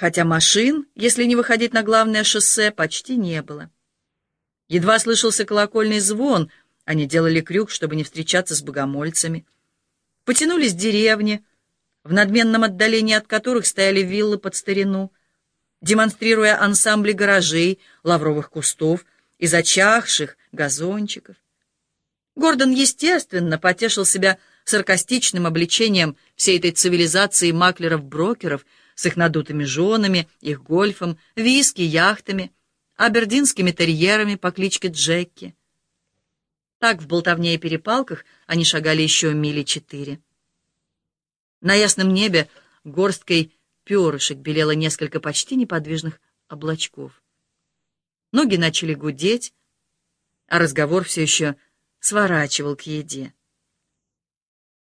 хотя машин, если не выходить на главное шоссе, почти не было. Едва слышался колокольный звон, они делали крюк, чтобы не встречаться с богомольцами. Потянулись деревни, в надменном отдалении от которых стояли виллы под старину, демонстрируя ансамбли гаражей, лавровых кустов и зачахших газончиков. Гордон, естественно, потешил себя саркастичным обличением всей этой цивилизации маклеров-брокеров с их надутыми женами, их гольфом, виски, яхтами, абердинскими терьерами по кличке Джекки. Так в болтовне и перепалках они шагали еще мили четыре. На ясном небе горсткой перышек белело несколько почти неподвижных облачков. Ноги начали гудеть, а разговор все еще сворачивал к еде.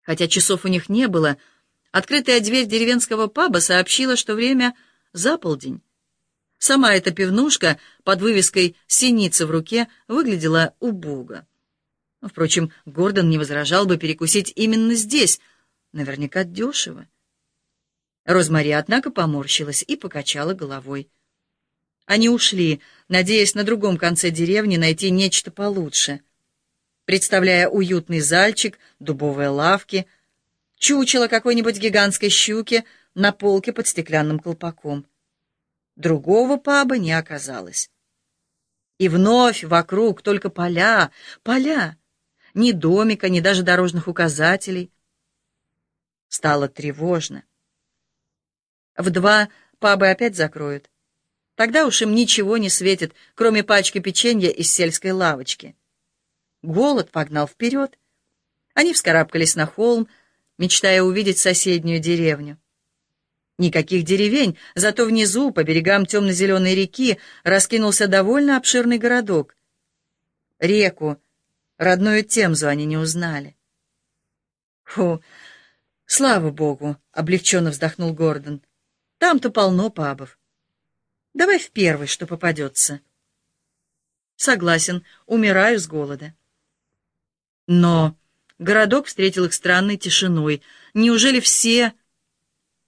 Хотя часов у них не было, открытая дверь деревенского паба сообщила, что время за полдень. Сама эта пивнушка под вывеской «Синица в руке» выглядела убого. Впрочем, Гордон не возражал бы перекусить именно здесь, наверняка дешево. Розмари, однако, поморщилась и покачала головой. Они ушли, надеясь на другом конце деревни найти нечто получше — представляя уютный зальчик, дубовые лавки, чучело какой-нибудь гигантской щуки на полке под стеклянным колпаком. Другого паба не оказалось. И вновь вокруг только поля, поля, ни домика, ни даже дорожных указателей. Стало тревожно. В два пабы опять закроют. Тогда уж им ничего не светит, кроме пачки печенья из сельской лавочки. Голод погнал вперед. Они вскарабкались на холм, мечтая увидеть соседнюю деревню. Никаких деревень, зато внизу, по берегам темно-зеленой реки, раскинулся довольно обширный городок. Реку, родную Темзу они не узнали. «Фу, слава богу!» — облегченно вздохнул Гордон. «Там-то полно пабов. Давай в первый, что попадется». «Согласен, умираю с голода». Но городок встретил их странной тишиной. Неужели все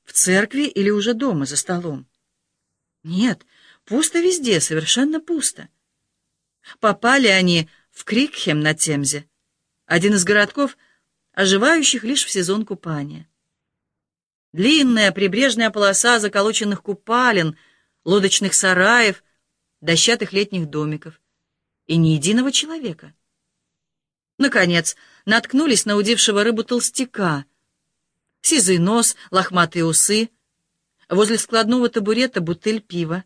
в церкви или уже дома за столом? Нет, пусто везде, совершенно пусто. Попали они в Крикхем на Темзе, один из городков, оживающих лишь в сезон купания. Длинная прибрежная полоса заколоченных купалин, лодочных сараев, дощатых летних домиков. И ни единого человека. Наконец, наткнулись на удившего рыбу толстяка. Сизый нос, лохматые усы. Возле складного табурета бутыль пива.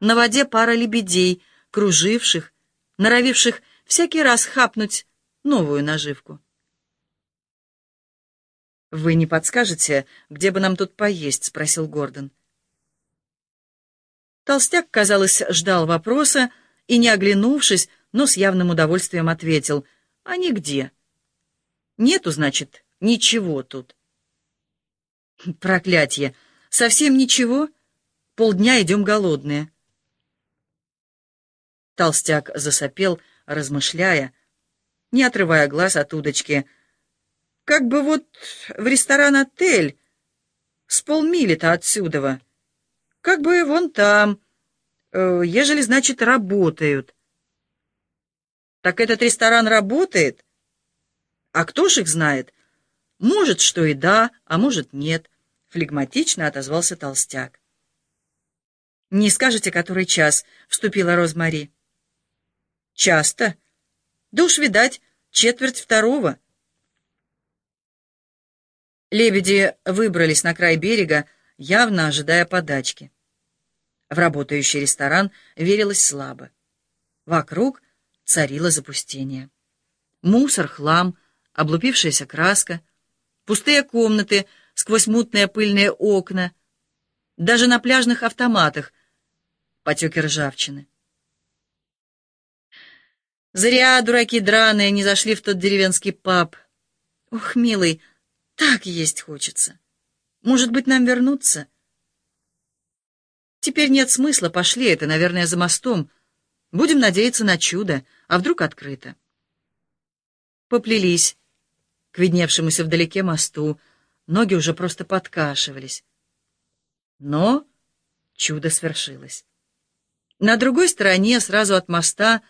На воде пара лебедей, круживших, норовивших всякий раз хапнуть новую наживку. «Вы не подскажете, где бы нам тут поесть?» — спросил Гордон. Толстяк, казалось, ждал вопроса и, не оглянувшись, но с явным удовольствием ответил — а нигде. Нету, значит, ничего тут. Проклятье! Совсем ничего? Полдня идем голодные. Толстяк засопел, размышляя, не отрывая глаз от удочки. Как бы вот в ресторан-отель с полмили-то отсюда. Как бы вон там, э, ежели, значит, работают. Так этот ресторан работает? А кто ж их знает? Может, что и да, а может, нет, флегматично отозвался толстяк. «Не скажете, который час?» — вступила Розмари. «Часто? Да уж, видать, четверть второго». Лебеди выбрались на край берега, явно ожидая подачки. В работающий ресторан верилось слабо. Вокруг царило запустение. Мусор, хлам, облупившаяся краска, пустые комнаты сквозь мутные пыльные окна, даже на пляжных автоматах потеки ржавчины. Зря дураки драные не зашли в тот деревенский паб. Ух, милый, так есть хочется. Может быть, нам вернуться? Теперь нет смысла, пошли, это, наверное, за мостом — Будем надеяться на чудо, а вдруг открыто. Поплелись к видневшемуся вдалеке мосту, ноги уже просто подкашивались. Но чудо свершилось. На другой стороне, сразу от моста,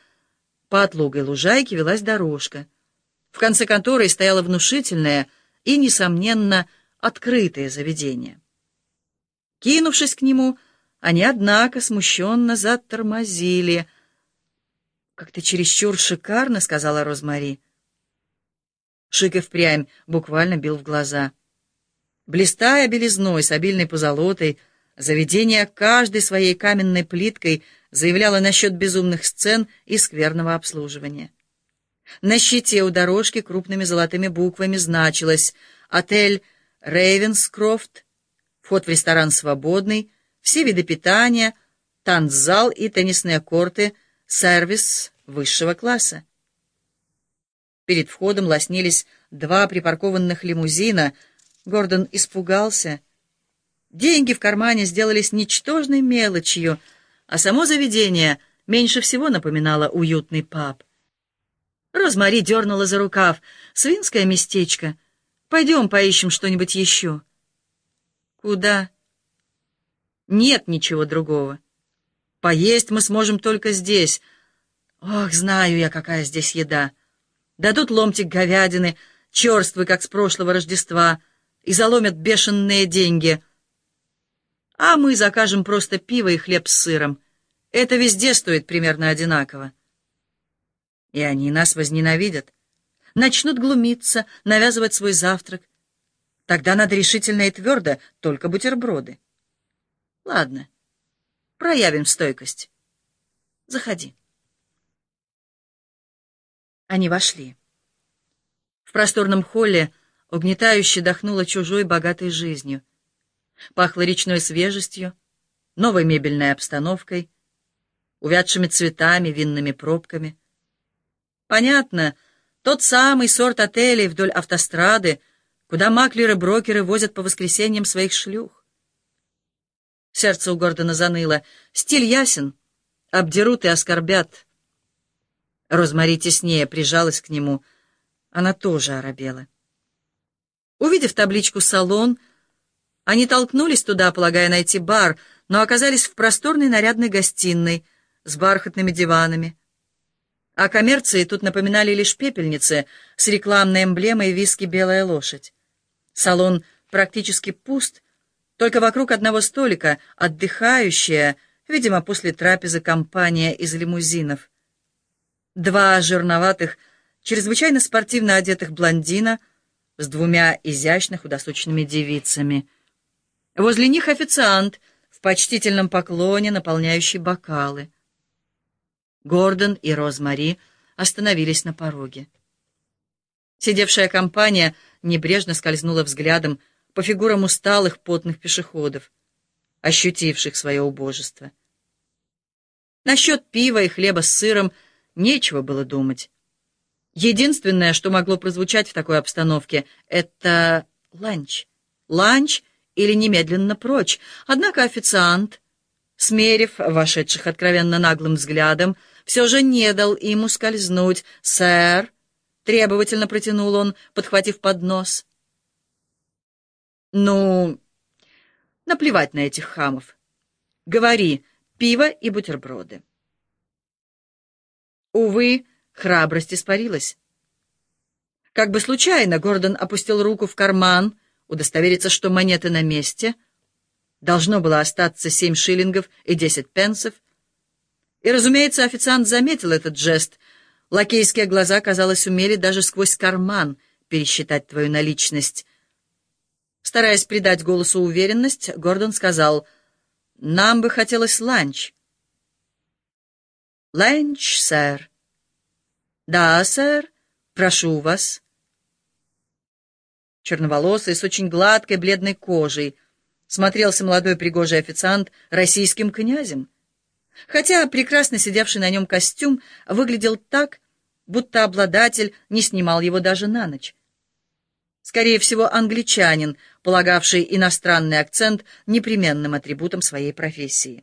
по отлогой лужайке велась дорожка, в конце которой стояло внушительное и, несомненно, открытое заведение. Кинувшись к нему, они, однако, смущенно затормозили. «Как-то чересчур шикарно», — сказала Розмари. Шик и впрямь буквально бил в глаза. Блистая белизной с обильной позолотой, заведение каждой своей каменной плиткой заявляло насчет безумных сцен и скверного обслуживания. На щите у дорожки крупными золотыми буквами значилось «Отель Рейвенскрофт», вход в ресторан свободный, все виды питания, танцзал и теннисные корты, сервис высшего класса. Перед входом лоснились два припаркованных лимузина. Гордон испугался. Деньги в кармане сделались ничтожной мелочью, а само заведение меньше всего напоминало уютный паб. Розмари дернула за рукав. «Свинское местечко. Пойдем поищем что-нибудь еще». «Куда?» Нет ничего другого. Поесть мы сможем только здесь. Ох, знаю я, какая здесь еда. Дадут ломтик говядины, черствый, как с прошлого Рождества, и заломят бешеные деньги. А мы закажем просто пиво и хлеб с сыром. Это везде стоит примерно одинаково. И они нас возненавидят. Начнут глумиться, навязывать свой завтрак. Тогда надо решительно и твердо, только бутерброды. Ладно, проявим стойкость. Заходи. Они вошли. В просторном холле угнетающе дохнуло чужой богатой жизнью. Пахло речной свежестью, новой мебельной обстановкой, увядшими цветами, винными пробками. Понятно, тот самый сорт отелей вдоль автострады, куда маклеры-брокеры возят по воскресеньям своих шлюх. Сердце у Гордона заныло. Стиль ясен. Обдерут и оскорбят. Розмари теснее прижалась к нему. Она тоже оробела. Увидев табличку «Салон», они толкнулись туда, полагая найти бар, но оказались в просторной нарядной гостиной с бархатными диванами. О коммерции тут напоминали лишь пепельницы с рекламной эмблемой виски «Белая лошадь». Салон практически пуст, только вокруг одного столика отдыхающая, видимо, после трапезы компания из лимузинов. Два жирноватых, чрезвычайно спортивно одетых блондина с двумя изящно худосочными девицами. Возле них официант в почтительном поклоне, наполняющий бокалы. Гордон и Розмари остановились на пороге. Сидевшая компания небрежно скользнула взглядом по фигурам усталых, потных пешеходов, ощутивших свое убожество. Насчет пива и хлеба с сыром нечего было думать. Единственное, что могло прозвучать в такой обстановке, это ланч. Ланч или немедленно прочь. Однако официант, смерив вошедших откровенно наглым взглядом, все же не дал им ускользнуть. «Сэр!» — требовательно протянул он, подхватив поднос. Ну, наплевать на этих хамов. Говори, пиво и бутерброды. Увы, храбрость испарилась. Как бы случайно Гордон опустил руку в карман, удостовериться, что монеты на месте. Должно было остаться семь шиллингов и десять пенсов. И, разумеется, официант заметил этот жест. Лакейские глаза, казалось, умели даже сквозь карман пересчитать твою наличность. Стараясь придать голосу уверенность, Гордон сказал, «Нам бы хотелось ланч». «Ланч, сэр». «Да, сэр. Прошу вас». Черноволосый, с очень гладкой бледной кожей, смотрелся молодой пригожий официант российским князем, хотя прекрасно сидевший на нем костюм выглядел так, будто обладатель не снимал его даже на ночь. Скорее всего, англичанин, полагавший иностранный акцент непременным атрибутом своей профессии.